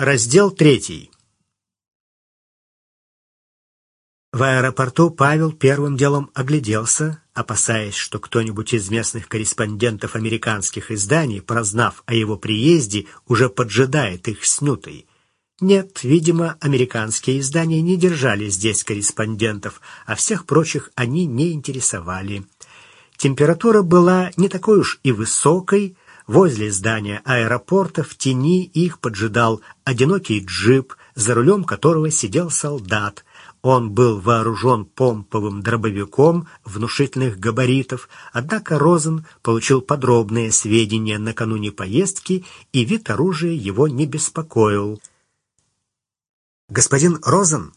Раздел третий. В аэропорту Павел первым делом огляделся, опасаясь, что кто-нибудь из местных корреспондентов американских изданий, прознав о его приезде, уже поджидает их с. Нет, видимо, американские издания не держали здесь корреспондентов, а всех прочих они не интересовали. Температура была не такой уж и высокой, Возле здания аэропорта в тени их поджидал одинокий джип, за рулем которого сидел солдат. Он был вооружен помповым дробовиком внушительных габаритов, однако Розен получил подробные сведения накануне поездки, и вид оружия его не беспокоил. «Господин Розен?»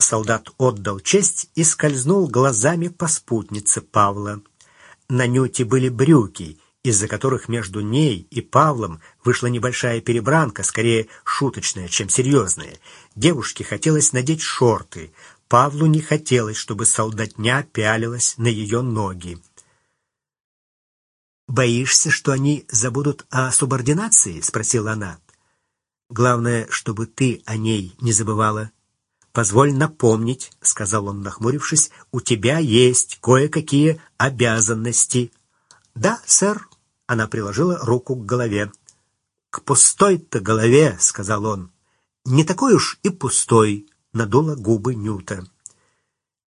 Солдат отдал честь и скользнул глазами по спутнице Павла. На Нюте были брюки — из-за которых между ней и Павлом вышла небольшая перебранка, скорее шуточная, чем серьезная. Девушке хотелось надеть шорты. Павлу не хотелось, чтобы солдатня пялилась на ее ноги. «Боишься, что они забудут о субординации?» — спросила она. «Главное, чтобы ты о ней не забывала». «Позволь напомнить», — сказал он, нахмурившись, — «у тебя есть кое-какие обязанности». «Да, сэр», она приложила руку к голове. «К пустой-то голове», — сказал он. «Не такой уж и пустой», — надула губы Нюта.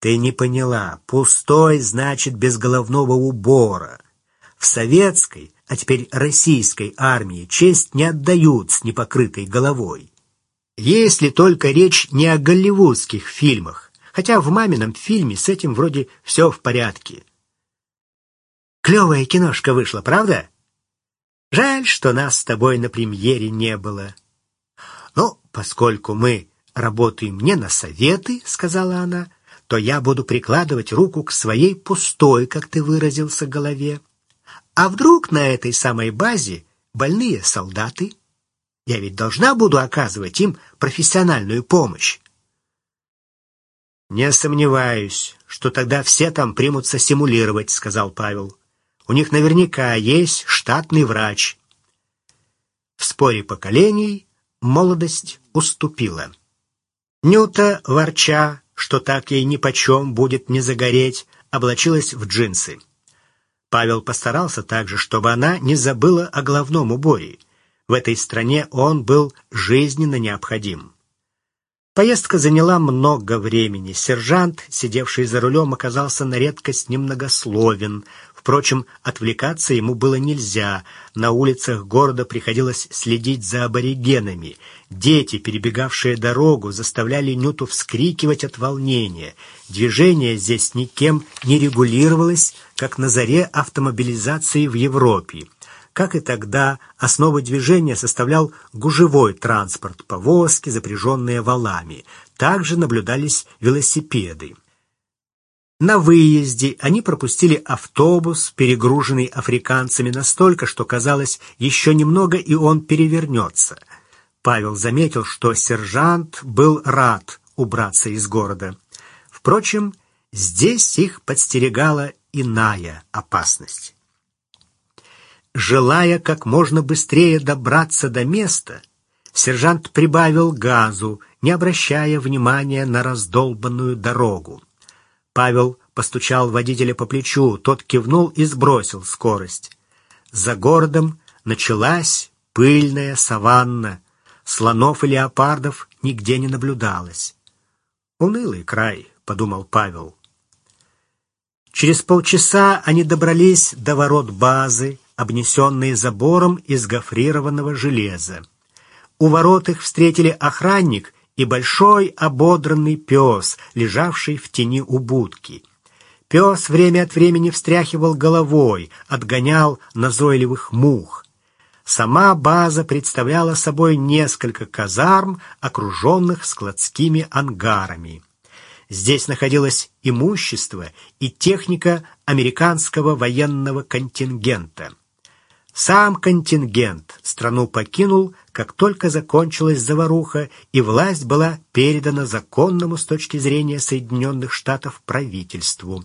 «Ты не поняла. Пустой значит без головного убора. В советской, а теперь российской армии честь не отдают с непокрытой головой. Если только речь не о голливудских фильмах, хотя в мамином фильме с этим вроде все в порядке. Клевая киношка вышла, правда? Жаль, что нас с тобой на премьере не было. Ну, поскольку мы работаем не на советы, сказала она, то я буду прикладывать руку к своей пустой, как ты выразился, голове. А вдруг на этой самой базе больные солдаты? Я ведь должна буду оказывать им профессиональную помощь. Не сомневаюсь, что тогда все там примутся симулировать, сказал Павел. У них наверняка есть штатный врач. В споре поколений молодость уступила. Нюта, ворча, что так ей нипочем будет не загореть, облачилась в джинсы. Павел постарался также, чтобы она не забыла о головном уборе. В этой стране он был жизненно необходим. Поездка заняла много времени. Сержант, сидевший за рулем, оказался на редкость немногословен. Впрочем, отвлекаться ему было нельзя. На улицах города приходилось следить за аборигенами. Дети, перебегавшие дорогу, заставляли Нюту вскрикивать от волнения. Движение здесь никем не регулировалось, как на заре автомобилизации в Европе. Как и тогда, основу движения составлял гужевой транспорт, повозки, запряженные валами. Также наблюдались велосипеды. На выезде они пропустили автобус, перегруженный африканцами настолько, что казалось, еще немного и он перевернется. Павел заметил, что сержант был рад убраться из города. Впрочем, здесь их подстерегала иная опасность. Желая как можно быстрее добраться до места, сержант прибавил газу, не обращая внимания на раздолбанную дорогу. Павел постучал водителя по плечу, тот кивнул и сбросил скорость. За городом началась пыльная саванна. Слонов и леопардов нигде не наблюдалось. «Унылый край», — подумал Павел. Через полчаса они добрались до ворот базы, обнесенные забором из гофрированного железа. У ворот их встретили охранник и большой ободранный пес, лежавший в тени у будки. Пес время от времени встряхивал головой, отгонял назойливых мух. Сама база представляла собой несколько казарм, окруженных складскими ангарами. Здесь находилось имущество и техника американского военного контингента. Сам контингент страну покинул, как только закончилась заваруха, и власть была передана законному с точки зрения Соединенных Штатов правительству.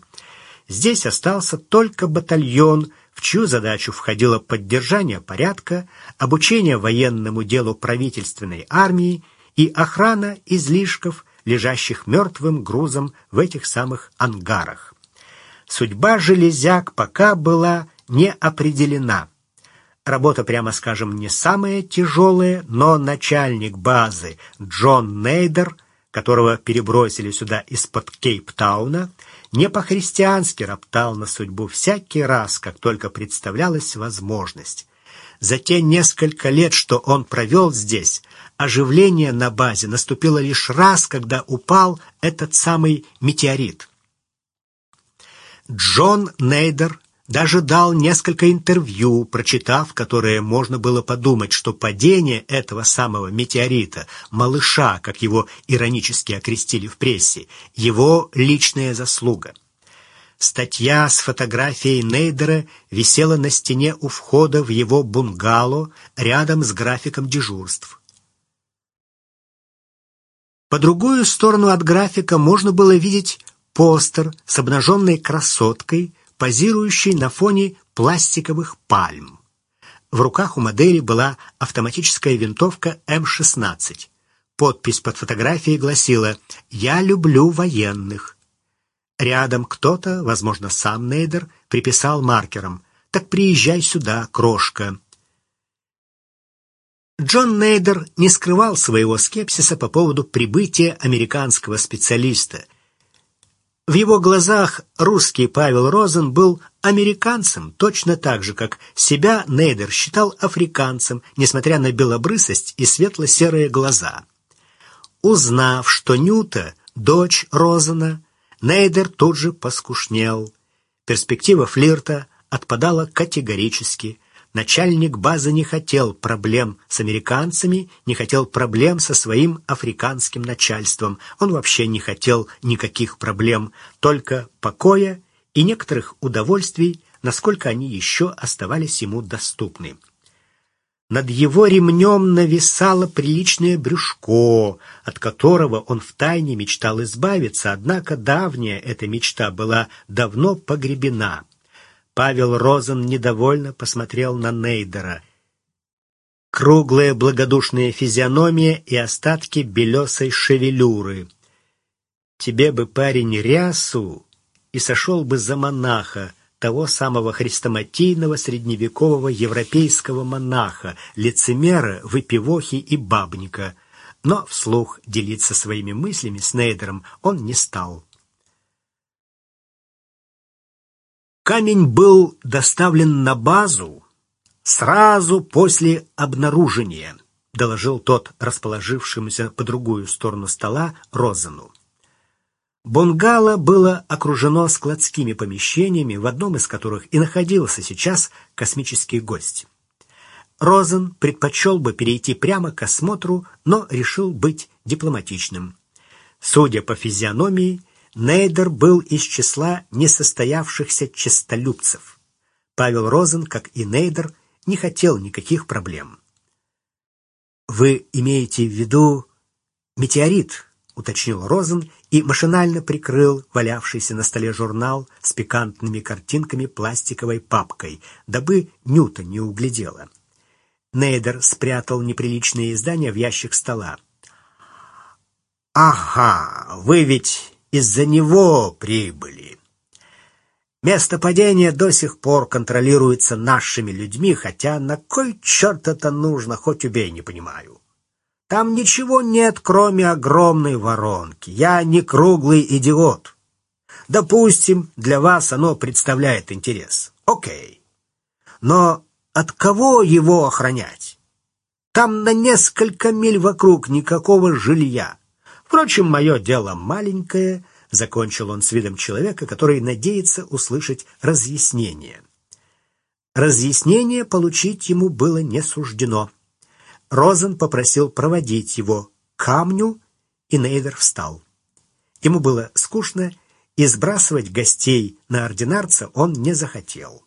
Здесь остался только батальон, в чью задачу входило поддержание порядка, обучение военному делу правительственной армии и охрана излишков, лежащих мертвым грузом в этих самых ангарах. Судьба железяк пока была не определена. Работа, прямо скажем, не самая тяжелая, но начальник базы Джон Нейдер, которого перебросили сюда из-под Кейптауна, не по-христиански роптал на судьбу всякий раз, как только представлялась возможность. За те несколько лет, что он провел здесь, оживление на базе наступило лишь раз, когда упал этот самый метеорит. Джон Нейдер даже дал несколько интервью, прочитав которые можно было подумать, что падение этого самого метеорита, малыша, как его иронически окрестили в прессе, его личная заслуга. Статья с фотографией Нейдера висела на стене у входа в его бунгало рядом с графиком дежурств. По другую сторону от графика можно было видеть постер с обнаженной красоткой, позирующей на фоне пластиковых пальм. В руках у модели была автоматическая винтовка М-16. Подпись под фотографией гласила «Я люблю военных». Рядом кто-то, возможно, сам Нейдер, приписал маркером «Так приезжай сюда, крошка». Джон Нейдер не скрывал своего скепсиса по поводу прибытия американского специалиста, в его глазах русский Павел Розен был американцем, точно так же, как себя Нейдер считал африканцем, несмотря на белобрысость и светло-серые глаза. Узнав, что Нюта — дочь Розена, Нейдер тут же поскушнел. Перспектива флирта отпадала категорически. Начальник базы не хотел проблем с американцами, не хотел проблем со своим африканским начальством. Он вообще не хотел никаких проблем, только покоя и некоторых удовольствий, насколько они еще оставались ему доступны. Над его ремнем нависало приличное брюшко, от которого он втайне мечтал избавиться, однако давняя эта мечта была давно погребена. Павел Розен недовольно посмотрел на Нейдера. Круглая благодушная физиономия и остатки белесой шевелюры. Тебе бы, парень, рясу, и сошел бы за монаха, того самого хрестоматийного средневекового европейского монаха, лицемера, выпивохи и бабника. Но вслух делиться своими мыслями с Нейдером он не стал. Камень был доставлен на базу сразу после обнаружения, доложил тот расположившемуся по другую сторону стола Розану. Бунгало было окружено складскими помещениями, в одном из которых и находился сейчас космический гость. Розен предпочел бы перейти прямо к осмотру, но решил быть дипломатичным. Судя по физиономии, Нейдер был из числа несостоявшихся честолюбцев. Павел Розен, как и Нейдер, не хотел никаких проблем. «Вы имеете в виду метеорит?» — уточнил Розен и машинально прикрыл валявшийся на столе журнал с пикантными картинками пластиковой папкой, дабы Нюта не углядела. Нейдер спрятал неприличные издания в ящик стола. «Ага, вы ведь из-за него прибыли. Место падения до сих пор контролируется нашими людьми, хотя на кой черт это нужно, хоть убей, не понимаю. Там ничего нет, кроме огромной воронки. Я не круглый идиот. Допустим, для вас оно представляет интерес. Окей. Но от кого его охранять? Там на несколько миль вокруг никакого жилья. Впрочем, мое дело маленькое, — закончил он с видом человека, который надеется услышать разъяснение. Разъяснение получить ему было не суждено. Розен попросил проводить его к камню, и Нейдер встал. Ему было скучно, и сбрасывать гостей на ординарца он не захотел.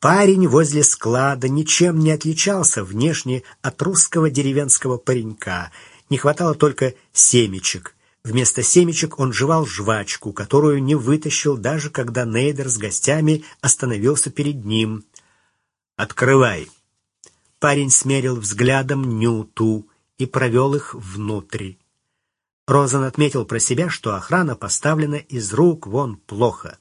Парень возле склада ничем не отличался внешне от русского деревенского паренька — не хватало только семечек. Вместо семечек он жевал жвачку, которую не вытащил, даже когда Нейдер с гостями остановился перед ним. «Открывай!» Парень смерил взглядом Нюту и провел их внутрь. Розан отметил про себя, что охрана поставлена из рук вон плохо.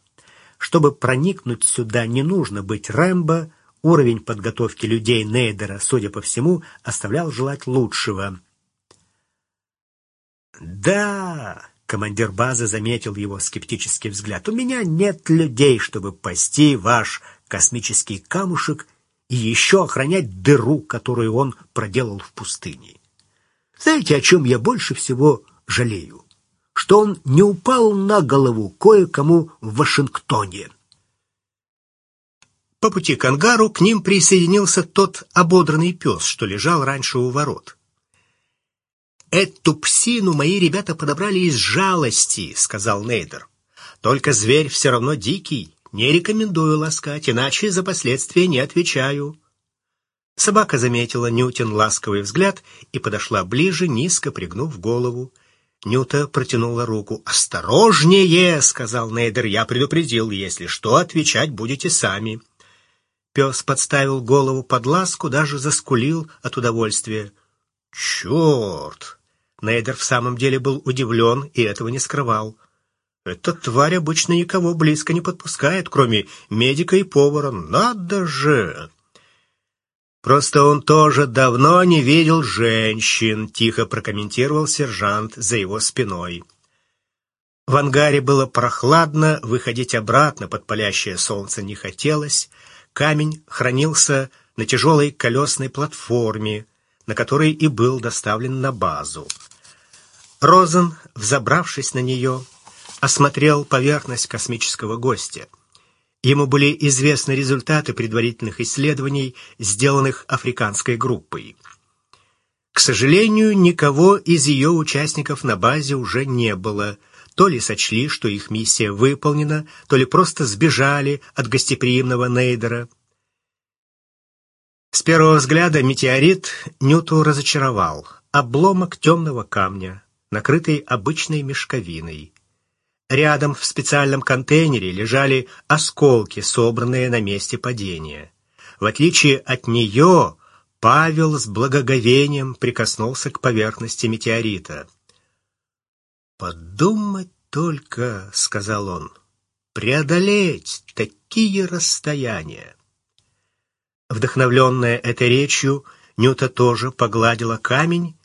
Чтобы проникнуть сюда, не нужно быть Рэмбо, уровень подготовки людей Нейдера, судя по всему, оставлял желать лучшего. «Да!» — командир базы заметил его скептический взгляд. «У меня нет людей, чтобы пасти ваш космический камушек и еще охранять дыру, которую он проделал в пустыне. Знаете, о чем я больше всего жалею? Что он не упал на голову кое-кому в Вашингтоне». По пути к ангару к ним присоединился тот ободранный пес, что лежал раньше у ворот. «Эту псину мои ребята подобрали из жалости», — сказал Нейдер. «Только зверь все равно дикий. Не рекомендую ласкать, иначе за последствия не отвечаю». Собака заметила Нютин ласковый взгляд и подошла ближе, низко пригнув голову. Нюта протянула руку. «Осторожнее!» — сказал Нейдер. «Я предупредил. Если что, отвечать будете сами». Пес подставил голову под ласку, даже заскулил от удовольствия. «Черт!» Нейдер в самом деле был удивлен и этого не скрывал. Эта тварь обычно никого близко не подпускает, кроме медика и повара. Надо же! Просто он тоже давно не видел женщин, тихо прокомментировал сержант за его спиной. В ангаре было прохладно, выходить обратно под палящее солнце не хотелось. Камень хранился на тяжелой колесной платформе, на которой и был доставлен на базу. Розен, взобравшись на нее, осмотрел поверхность космического гостя. Ему были известны результаты предварительных исследований, сделанных африканской группой. К сожалению, никого из ее участников на базе уже не было. То ли сочли, что их миссия выполнена, то ли просто сбежали от гостеприимного Нейдера. С первого взгляда метеорит Нюту разочаровал. Обломок темного камня, накрытый обычной мешковиной. Рядом в специальном контейнере лежали осколки, собранные на месте падения. В отличие от нее, Павел с благоговением прикоснулся к поверхности метеорита. «Подумать только», — сказал он, — «преодолеть такие расстояния». Вдохновленная этой речью, Нюта тоже погладила камень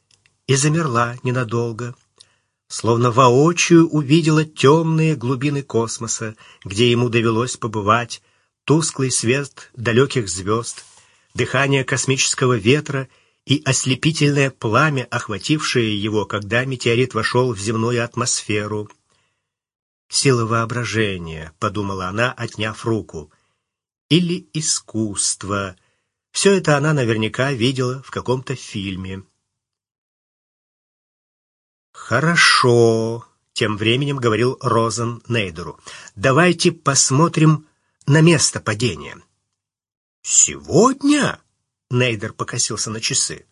и замерла ненадолго, словно воочию увидела темные глубины космоса, где ему довелось побывать, тусклый свет далеких звезд, дыхание космического ветра и ослепительное пламя, охватившее его, когда метеорит вошел в земную атмосферу. «Сила воображения», — подумала она, отняв руку, — «или искусство». Все это она наверняка видела в каком-то фильме. «Хорошо», — тем временем говорил Розен Нейдеру. «Давайте посмотрим на место падения». «Сегодня?» — Нейдер покосился на часы.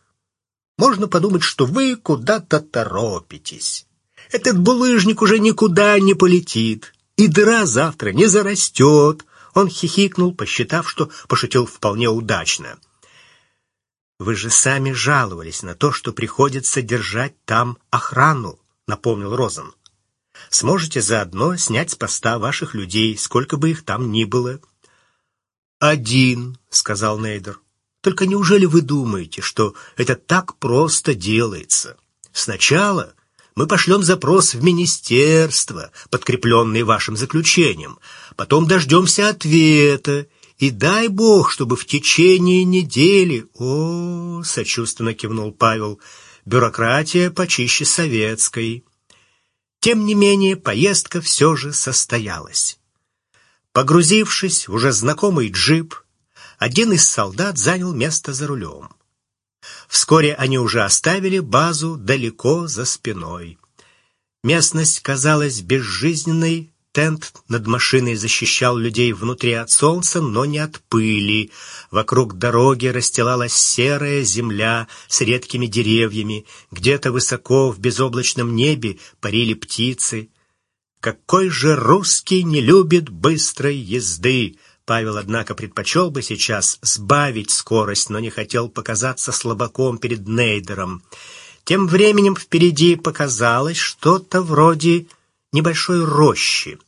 «Можно подумать, что вы куда-то торопитесь. Этот булыжник уже никуда не полетит, и дыра завтра не зарастет». Он хихикнул, посчитав, что пошутил вполне удачно. Вы же сами жаловались на то, что приходится держать там охрану, напомнил Розен. Сможете заодно снять с поста ваших людей, сколько бы их там ни было. Один, сказал Нейдер. Только неужели вы думаете, что это так просто делается? Сначала мы пошлем запрос в министерство, подкрепленный вашим заключением. Потом дождемся ответа и дай бог, чтобы в течение недели... О, сочувственно кивнул Павел, бюрократия почище советской. Тем не менее, поездка все же состоялась. Погрузившись в уже знакомый джип, один из солдат занял место за рулем. Вскоре они уже оставили базу далеко за спиной. Местность казалась безжизненной, Тент над машиной защищал людей внутри от солнца, но не от пыли. Вокруг дороги расстилалась серая земля с редкими деревьями. Где-то высоко в безоблачном небе парили птицы. Какой же русский не любит быстрой езды? Павел, однако, предпочел бы сейчас сбавить скорость, но не хотел показаться слабаком перед Нейдером. Тем временем впереди показалось что-то вроде небольшой рощи.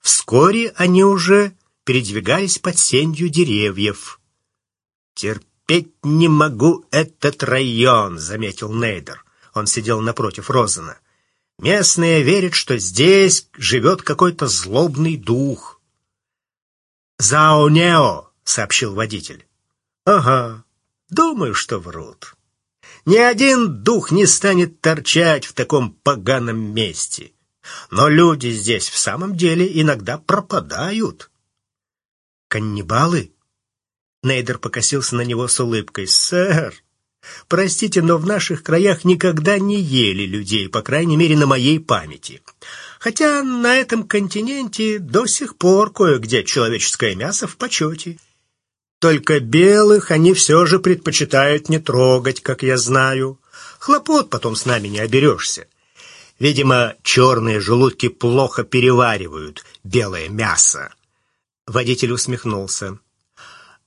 Вскоре они уже передвигались под сенью деревьев. «Терпеть не могу этот район», — заметил Нейдер. Он сидел напротив Розена. «Местные верят, что здесь живет какой-то злобный дух». «Заонео», — сообщил водитель. «Ага, думаю, что врут. Ни один дух не станет торчать в таком поганом месте. Но люди здесь в самом деле иногда пропадают. Каннибалы? Нейдер покосился на него с улыбкой. Сэр, простите, но в наших краях никогда не ели людей, по крайней мере, на моей памяти. Хотя на этом континенте до сих пор кое-где человеческое мясо в почете. Только белых они все же предпочитают не трогать, как я знаю. Хлопот потом с нами не оберешься. Видимо, черные желудки плохо переваривают белое мясо. Водитель усмехнулся.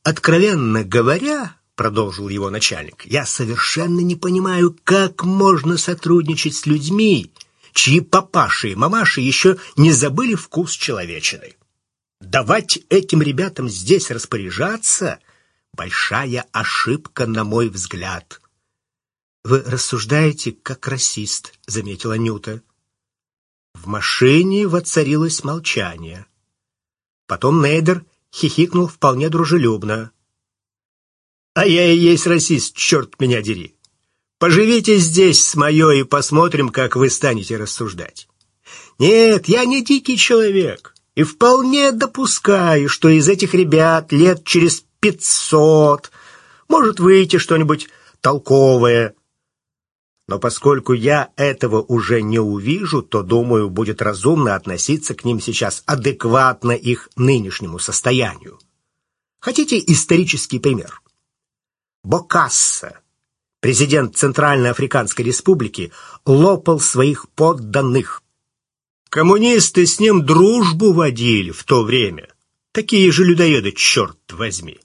Откровенно говоря, продолжил его начальник, я совершенно не понимаю, как можно сотрудничать с людьми, чьи папаши и мамаши еще не забыли вкус человечины. Давать этим ребятам здесь распоряжаться — большая ошибка, на мой взгляд. «Вы рассуждаете, как расист», — заметила Нюта. В машине воцарилось молчание. Потом Нейдер хихикнул вполне дружелюбно. «А я и есть расист, черт меня дери! Поживите здесь с моей и посмотрим, как вы станете рассуждать. Нет, я не дикий человек, и вполне допускаю, что из этих ребят лет через пятьсот может выйти что-нибудь толковое, но поскольку я этого уже не увижу, то, думаю, будет разумно относиться к ним сейчас адекватно их нынешнему состоянию. Хотите исторический пример? Бокасса, президент Центральной Африканской Республики, лопал своих подданных. Коммунисты с ним дружбу водили в то время. Такие же людоеды, черт возьми.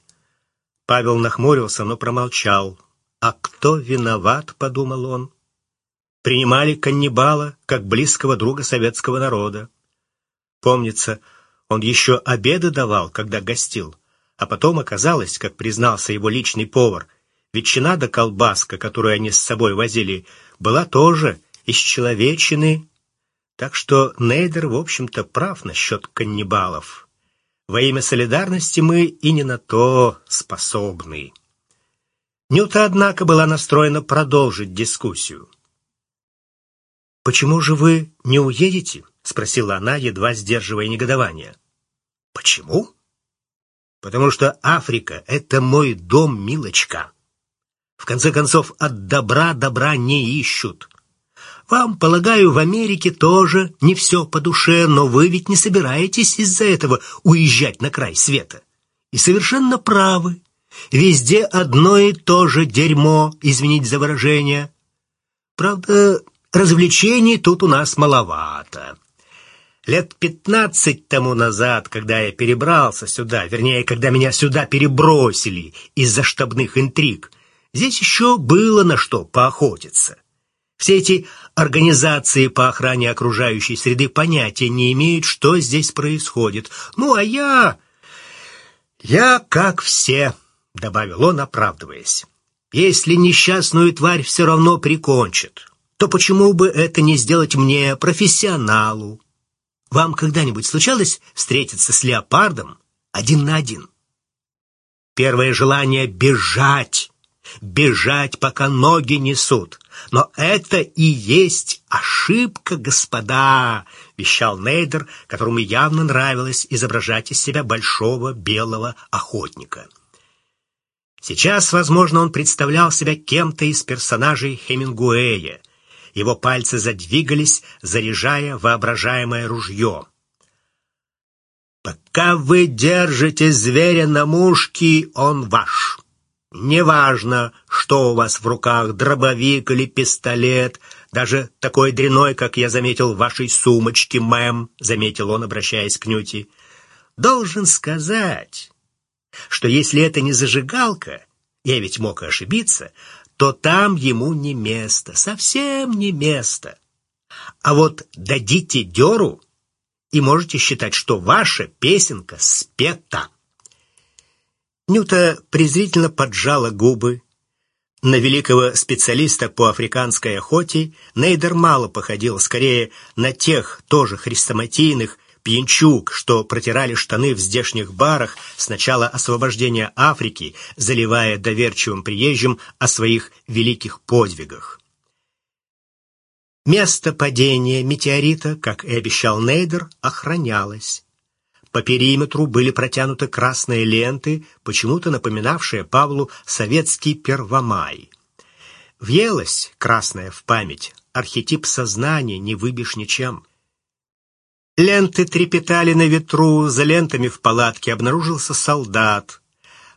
Павел нахмурился, но промолчал. «А кто виноват?» — подумал он. Принимали каннибала как близкого друга советского народа. Помнится, он еще обеды давал, когда гостил, а потом оказалось, как признался его личный повар, ветчина да колбаска, которую они с собой возили, была тоже из человечины, так что Нейдер, в общем-то, прав насчет каннибалов. Во имя солидарности мы и не на то способны. Нюта, однако, была настроена продолжить дискуссию. «Почему же вы не уедете?» — спросила она, едва сдерживая негодование. «Почему?» «Потому что Африка — это мой дом, милочка. В конце концов, от добра добра не ищут. Вам, полагаю, в Америке тоже не все по душе, но вы ведь не собираетесь из-за этого уезжать на край света. И совершенно правы. Везде одно и то же дерьмо, извините за выражение. Правда, развлечений тут у нас маловато. Лет пятнадцать тому назад, когда я перебрался сюда, вернее, когда меня сюда перебросили из-за штабных интриг, здесь еще было на что поохотиться. Все эти организации по охране окружающей среды понятия не имеют, что здесь происходит. Ну, а я... Я как все... — добавил он, оправдываясь. «Если несчастную тварь все равно прикончат, то почему бы это не сделать мне, профессионалу? Вам когда-нибудь случалось встретиться с леопардом один на один? Первое желание — бежать, бежать, пока ноги несут. Но это и есть ошибка, господа, — вещал Нейдер, которому явно нравилось изображать из себя большого белого охотника. Сейчас, возможно, он представлял себя кем-то из персонажей Хемингуэя. Его пальцы задвигались, заряжая воображаемое ружье. Пока вы держите зверя на мушке, он ваш. Неважно, что у вас в руках, дробовик или пистолет, даже такой дряной, как я заметил в вашей сумочке, мэм, заметил он, обращаясь к Нюти. Должен сказать, что если это не зажигалка, я ведь мог ошибиться, то там ему не место, совсем не место. А вот дадите дёру, и можете считать, что ваша песенка спета. Нюта презрительно поджала губы. На великого специалиста по африканской охоте Нейдер мало походил, скорее на тех тоже хрестоматийных пьянчук, что протирали штаны в здешних барах с начала освобождения Африки, заливая доверчивым приезжим о своих великих подвигах. Место падения метеорита, как и обещал Нейдер, охранялось. По периметру были протянуты красные ленты, почему-то напоминавшие Павлу советский Первомай. Въелась красная в память, архетип сознания не выбьешь ничем. Ленты трепетали на ветру, за лентами в палатке обнаружился солдат.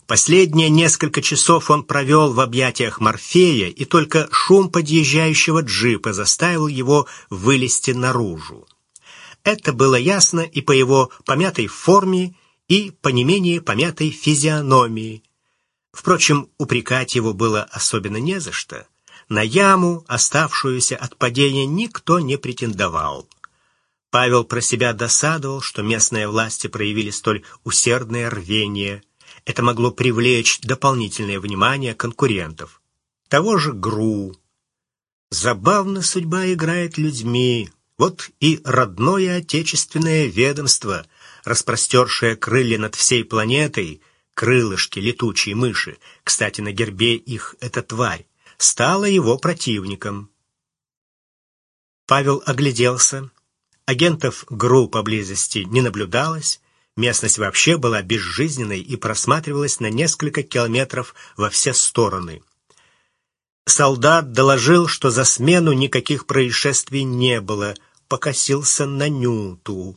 Последние несколько часов он провел в объятиях Морфея, и только шум подъезжающего джипа заставил его вылезти наружу. Это было ясно и по его помятой форме, и по не менее помятой физиономии. Впрочем, упрекать его было особенно не за что. На яму, оставшуюся от падения, никто не претендовал. Павел про себя досадовал, что местные власти проявили столь усердное рвение. Это могло привлечь дополнительное внимание конкурентов. Того же ГРУ. Забавно судьба играет людьми. Вот и родное отечественное ведомство, распростершее крылья над всей планетой, крылышки летучей мыши, кстати, на гербе их эта тварь, стало его противником. Павел огляделся. Агентов ГРУ поблизости не наблюдалось, местность вообще была безжизненной и просматривалась на несколько километров во все стороны. Солдат доложил, что за смену никаких происшествий не было — покосился на Нюту.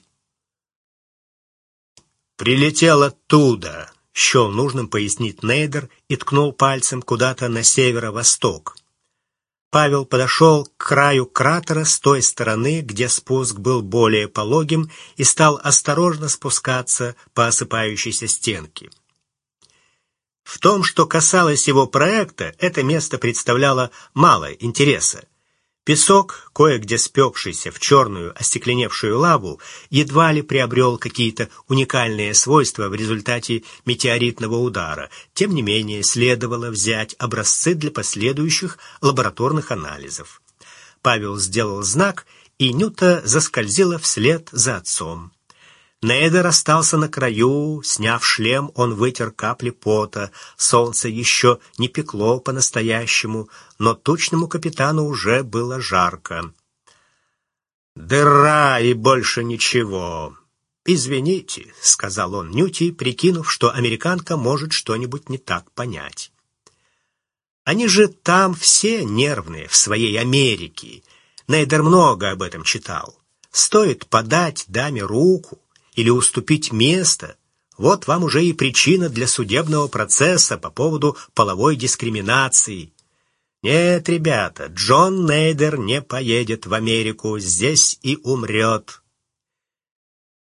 «Прилетел оттуда», — счел нужным пояснить Нейдер и ткнул пальцем куда-то на северо-восток. Павел подошел к краю кратера с той стороны, где спуск был более пологим, и стал осторожно спускаться по осыпающейся стенке. В том, что касалось его проекта, это место представляло мало интереса. Песок, кое-где спекшийся в черную остекленевшую лаву, едва ли приобрел какие-то уникальные свойства в результате метеоритного удара. Тем не менее, следовало взять образцы для последующих лабораторных анализов. Павел сделал знак, и Нюта заскользила вслед за отцом. Нейдер остался на краю, сняв шлем, он вытер капли пота. Солнце еще не пекло по-настоящему, но тучному капитану уже было жарко. «Дыра и больше ничего. Извините», — сказал он Нюти, прикинув, что американка может что-нибудь не так понять. «Они же там все нервные, в своей Америке. Нейдер много об этом читал. Стоит подать даме руку, или уступить место, вот вам уже и причина для судебного процесса по поводу половой дискриминации. Нет, ребята, Джон Нейдер не поедет в Америку, здесь и умрет.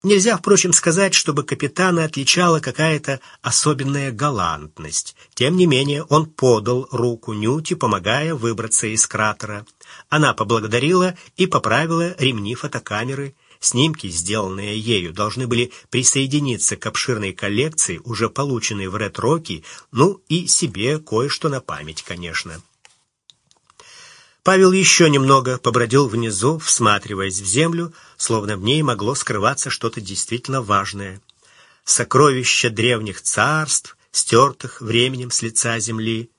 Нельзя, впрочем, сказать, чтобы капитана отличала какая-то особенная галантность. Тем не менее, он подал руку Нюти, помогая выбраться из кратера. Она поблагодарила и поправила ремни фотокамеры, Снимки, сделанные ею, должны были присоединиться к обширной коллекции, уже полученной в Ред-Роки, ну и себе кое-что на память, конечно. Павел еще немного побродил внизу, всматриваясь в землю, словно в ней могло скрываться что-то действительно важное. Сокровища древних царств, стертых временем с лица земли.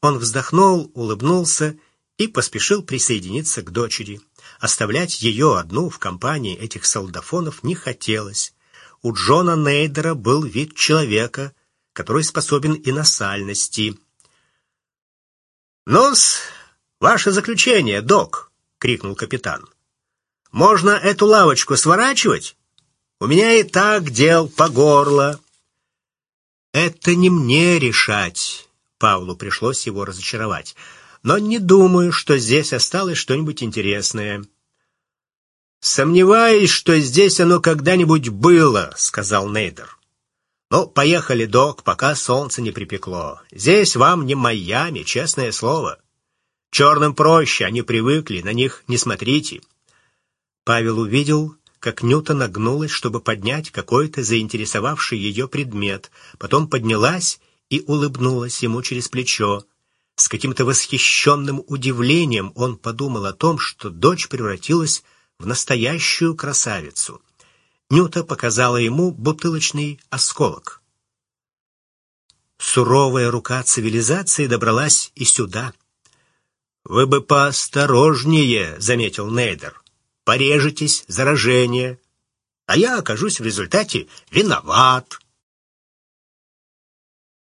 Он вздохнул, улыбнулся и поспешил присоединиться к дочери. Оставлять ее одну в компании этих солдафонов не хотелось. У Джона Нейдера был вид человека, который способен и на сальности. «Ну-с, ваше заключение, док!» — крикнул капитан. «Можно эту лавочку сворачивать?» У меня и так дел по горло». «Это не мне решать», — Павлу пришлось его разочаровать. «Но не думаю, что здесь осталось что-нибудь интересное». «Сомневаюсь, что здесь оно когда-нибудь было», — сказал Нейдер. «Ну, поехали, док, пока солнце не припекло. Здесь вам не Майами, честное слово. Черным проще, они привыкли, на них не смотрите». Павел увидел, как Нюта нагнулась, чтобы поднять какой-то заинтересовавший ее предмет, потом поднялась и улыбнулась ему через плечо. С каким-то восхищенным удивлением он подумал о том, что дочь превратилась в настоящую красавицу. Нюта показала ему бутылочный осколок. Суровая рука цивилизации добралась и сюда. «Вы бы поосторожнее», — заметил Нейдер. «Порежетесь, заражение, а я окажусь в результате виноват».